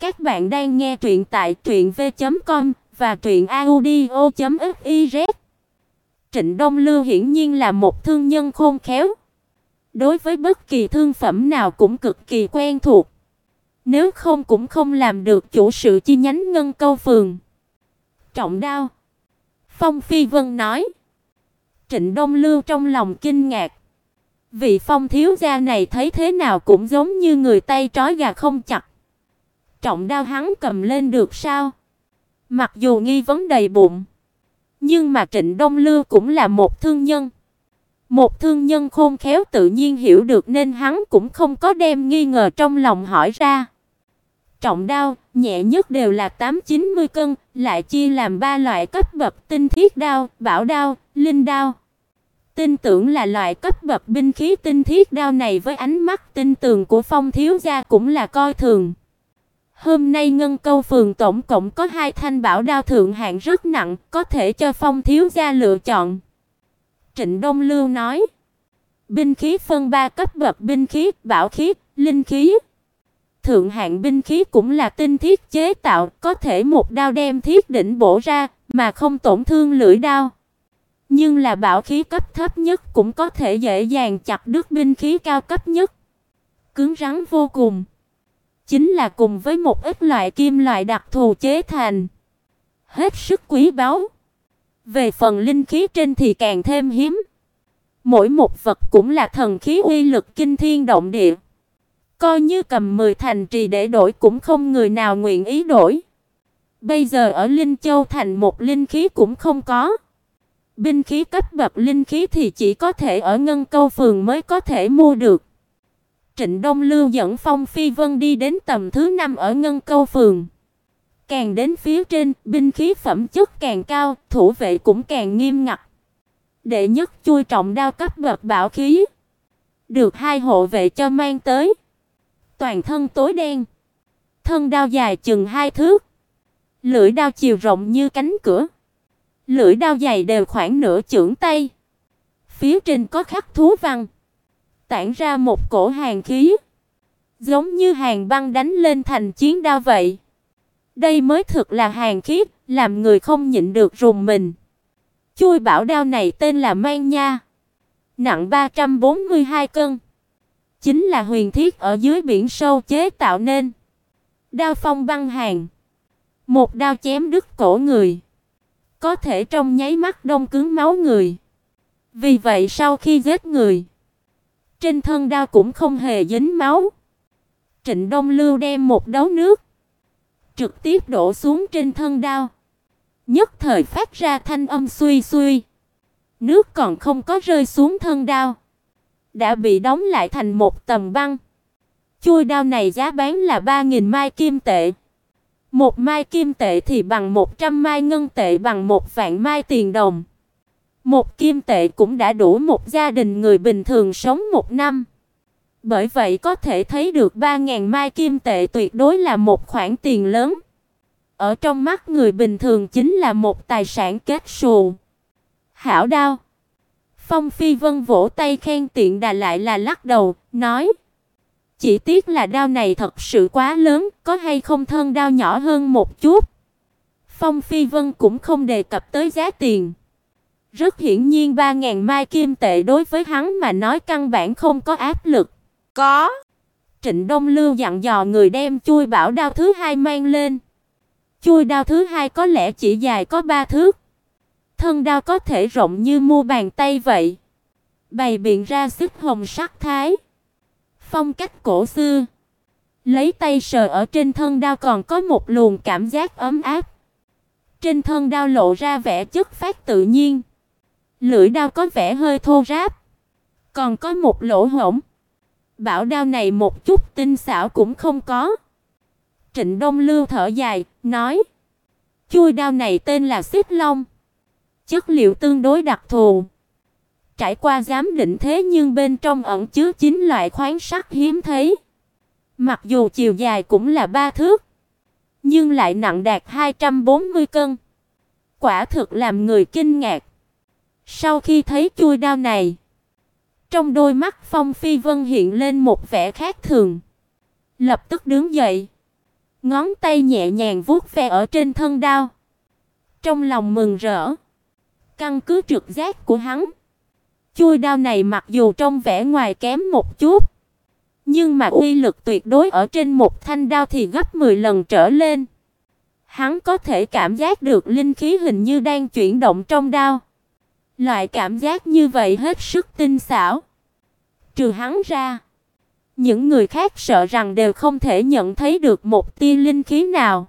Các bạn đang nghe truyện tại truyệnv.com và truyệnaudio.fiz. Trịnh Đông Lưu hiển nhiên là một thương nhân khôn khéo. Đối với bất kỳ thương phẩm nào cũng cực kỳ quen thuộc. Nếu không cũng không làm được chủ sự chi nhánh ngân câu phường. Trọng đao. Phong Phi Vân nói. Trịnh Đông Lưu trong lòng kinh ngạc. Vị Phong thiếu gia này thấy thế nào cũng giống như người tay trói gà không chặt. Trọng đao hắn cầm lên được sao? Mặc dù nghi vấn đầy bụng, nhưng mà Trịnh Đông Lưu cũng là một thương nhân. Một thương nhân khôn khéo tự nhiên hiểu được nên hắn cũng không có đem nghi ngờ trong lòng hỏi ra. Trọng đao, nhẹ nhất đều là 8-90 cân, lại chia làm ba loại cấp bậc tinh thiết đao, bảo đao, linh đao. Tin tưởng là loại cấp bậc binh khí tinh thiết đao này với ánh mắt tinh tường của Phong thiếu gia cũng là coi thường. Hôm nay Ngân Câu phường tổng cộng có hai thanh bảo đao thượng hạng rất nặng, có thể cho Phong thiếu gia lựa chọn. Trịnh Đông Lưu nói: Binh khí phân ba cấp bậc binh khí, bảo khí, linh khí. Thượng hạng binh khí cũng là tinh thiết chế tạo, có thể một đao đem thiết đỉnh bổ ra mà không tổn thương lưỡi đao. Nhưng là bảo khí cấp thấp nhất cũng có thể dễ dàng chặt đứt binh khí cao cấp nhất. Cứng rắn vô cùng chính là cùng với một ít loại kim loại đặc thù chế thành, hết sức quý báu. Về phần linh khí trên thì càng thêm hiếm. Mỗi một vật cũng là thần khí uy lực kinh thiên động địa. Coi như cầm 10 thành trì để đổi cũng không người nào nguyện ý đổi. Bây giờ ở Linh Châu thành một linh khí cũng không có. Binh khí cấp bậc linh khí thì chỉ có thể ở Ngân Câu phường mới có thể mua được. Trịnh Đông Lưu dẫn Phong Phi Vân đi đến tầm thứ năm ở Ngân Câu phường. Càng đến phía trên, binh khí phẩm chất càng cao, thủ vệ cũng càng nghiêm ngặt. Đệ nhất chui trọng đao cấp bậc bảo khí, được hai hộ vệ cho mang tới. Toàn thân tối đen, thân đao dài chừng hai thước, lưỡi đao chiều rộng như cánh cửa. Lưỡi đao dày đều khoảng nửa chưởng tay. Phía trên có khắc thú văn tản ra một cổ hàn khí, giống như hàn băng đánh lên thành chiến đao vậy. Đây mới thực là hàn khí, làm người không nhịn được rùng mình. Chui bảo đao này tên là Mang Nha, nặng 342 cân, chính là huyền thiết ở dưới biển sâu chế tạo nên. Đao phong băng hàn, một đao chém đứt cổ người, có thể trong nháy mắt đông cứng máu người. Vì vậy sau khi giết người, trên thân đao cũng không hề dính máu. Trịnh Đông Lưu đem một đấu nước trực tiếp đổ xuống trên thân đao. Nhất thời phát ra thanh âm suy suy. Nước còn không có rơi xuống thân đao, đã bị đóng lại thành một tầng băng. Chui đao này giá bán là 3000 mai kim tệ. Một mai kim tệ thì bằng 100 mai ngân tệ bằng một vạn mai tiền đồng. Một kim tệ cũng đã đủ một gia đình người bình thường sống một năm. Bởi vậy có thể thấy được 3000 mai kim tệ tuyệt đối là một khoản tiền lớn. Ở trong mắt người bình thường chính là một tài sản kết xù. Hảo đao. Phong Phi Vân vỗ tay khen tiện đà lại là lắc đầu, nói: "Chỉ tiếc là đao này thật sự quá lớn, có hay không thân đao nhỏ hơn một chút?" Phong Phi Vân cũng không đề cập tới giá tiền. Rất hiển nhiên 3000 mai kim tệ đối với hắn mà nói căn bản không có áp lực. Có. Trịnh Đông Lưu dặn dò người đem chui bảo đao thứ hai mang lên. Chui đao thứ hai có lẽ chỉ dài có 3 thước. Thân đao có thể rộng như mu bàn tay vậy. Bày biện ra sức hồng sắc thái. Phong cách cổ xưa. Lấy tay sờ ở trên thân đao còn có một luồng cảm giác ấm áp. Trên thân đao lộ ra vẻ chất phát tự nhiên. Lưỡi đao có vẻ hơi thô ráp, còn có một lỗ hổng. Bảo đao này một chút tinh xảo cũng không có. Trịnh Đông Lưu thở dài, nói: "Chui đao này tên là Xích Long, chất liệu tương đối đặc thù. Trải qua giám định thế nhưng bên trong ẩn chứa chín loại khoáng sắt hiếm thấy. Mặc dù chiều dài cũng là ba thước, nhưng lại nặng đạt 240 cân. Quả thực làm người kinh ngạc. Sau khi thấy chui đao này, trong đôi mắt Phong Phi Vân hiện lên một vẻ khác thường, lập tức đứng dậy, Ngón tay nhẹ nhàng vuốt ve ở trên thân đao. Trong lòng mừng rỡ. Căn cứ trực giác của hắn, chui đao này mặc dù trong vẻ ngoài kém một chút, nhưng mà uy lực tuyệt đối ở trên một thanh đao thì gấp 10 lần trở lên. Hắn có thể cảm giác được linh khí hình như đang chuyển động trong đao. Loại cảm giác như vậy hết sức tinh xảo. Trừ hắn ra, những người khác sợ rằng đều không thể nhận thấy được một tia linh khí nào.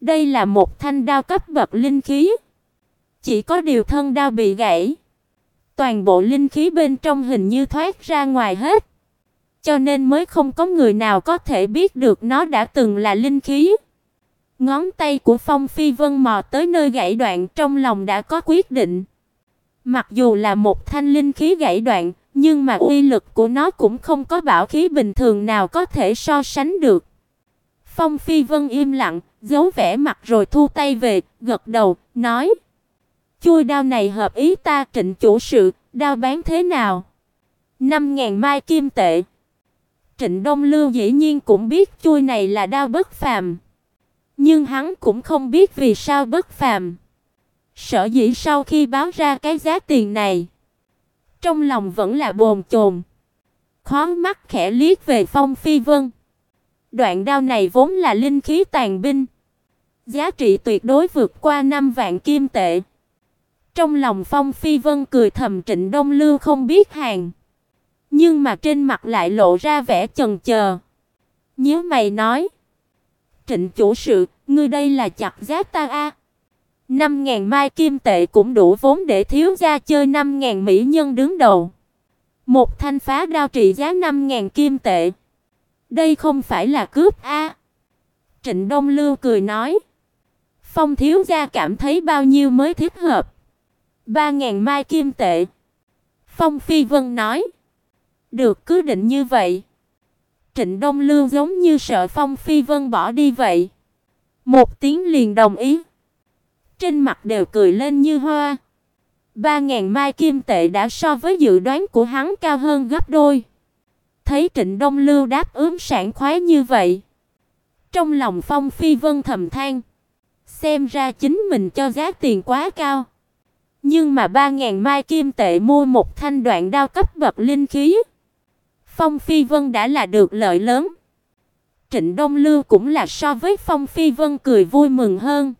Đây là một thanh đao cấp bậc linh khí. Chỉ có điều thân đao bị gãy. Toàn bộ linh khí bên trong hình như thoát ra ngoài hết. Cho nên mới không có người nào có thể biết được nó đã từng là linh khí. Ngón tay của Phong Phi Vân mò tới nơi gãy đoạn trong lòng đã có quyết định. Mặc dù là một thanh linh khí gãy đoạn, nhưng mà uy lực của nó cũng không có bảo khí bình thường nào có thể so sánh được. Phong Phi Vân im lặng, giấu vẻ mặt rồi thu tay về, gật đầu, nói: "Chui đao này hợp ý ta, Trịnh chủ sự, đao bán thế nào?" năm ngàn mai kim tệ. Trịnh Đông Lưu dĩ nhiên cũng biết chui này là đao bất phàm, nhưng hắn cũng không biết vì sao bất phàm. Sở dĩ sau khi báo ra cái giá tiền này, trong lòng vẫn là bồn chồn. khóe mắt khẽ liếc về Phong Phi Vân. Đoạn đao này vốn là linh khí tàn binh, giá trị tuyệt đối vượt qua 5 vạn kim tệ. Trong lòng Phong Phi Vân cười thầm Trịnh Đông Lưu không biết hàng, nhưng mà trên mặt lại lộ ra vẻ chần chờ. Nhíu mày nói: "Trịnh chủ sự, ngươi đây là chặt giá ta a?" À? 5000 mai kim tệ cũng đủ vốn để thiếu gia chơi 5000 mỹ nhân đứng đầu. Một thanh phá đao trị giá 5000 kim tệ. Đây không phải là cướp a. Trịnh Đông Lưu cười nói. Phong thiếu gia cảm thấy bao nhiêu mới thích hợp? 3000 mai kim tệ. Phong Phi Vân nói. Được cứ định như vậy. Trịnh Đông Lưu giống như sợ Phong Phi Vân bỏ đi vậy. Một tiếng liền đồng ý trên mặt đều cười lên như hoa. Ba ngàn mai kim tệ đã so với dự đoán của hắn cao hơn gấp đôi. Thấy Trịnh Đông Lưu đáp ứng sảng khoái như vậy, trong lòng Phong Phi Vân thầm than, xem ra chính mình cho giá tiền quá cao. Nhưng mà ba ngàn mai kim tệ mua một thanh đoạn đao cấp bậc linh khí, Phong Phi Vân đã là được lợi lớn. Trịnh Đông Lưu cũng là so với Phong Phi Vân cười vui mừng hơn.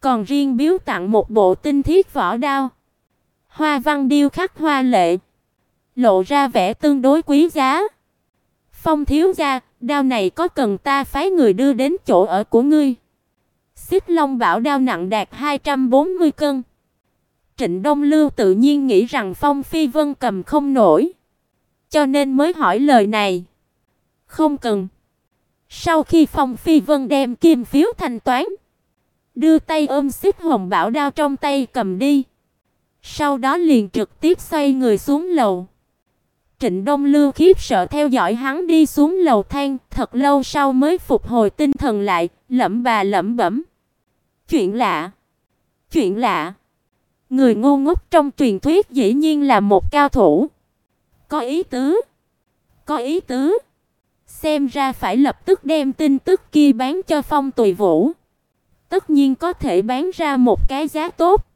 Còn riêng biếu tặng một bộ tinh thiết vỏ đao. Hoa văn điêu khắc hoa lệ, lộ ra vẻ tương đối quý giá. Phong thiếu gia, đao này có cần ta phái người đưa đến chỗ ở của ngươi? Xích Long bảo đao nặng đạt 240 cân. Trịnh Đông Lưu tự nhiên nghĩ rằng Phong Phi Vân cầm không nổi, cho nên mới hỏi lời này. Không cần. Sau khi Phong Phi Vân đem kim phiếu thanh toán, đưa tay ôm xích hồng bảo đao trong tay cầm đi. Sau đó liền trực tiếp xoay người xuống lầu. Trịnh Đông Lưu khiếp sợ theo dõi hắn đi xuống lầu thang, thật lâu sau mới phục hồi tinh thần lại, lẩm bà lẩm bẩm. Chuyện lạ, chuyện lạ. Người ngu ngốc trong truyền thuyết dĩ nhiên là một cao thủ. Có ý tứ, có ý tứ. Xem ra phải lập tức đem tin tức kia bán cho Phong Tùy Vũ tất nhiên có thể bán ra một cái giá tốt.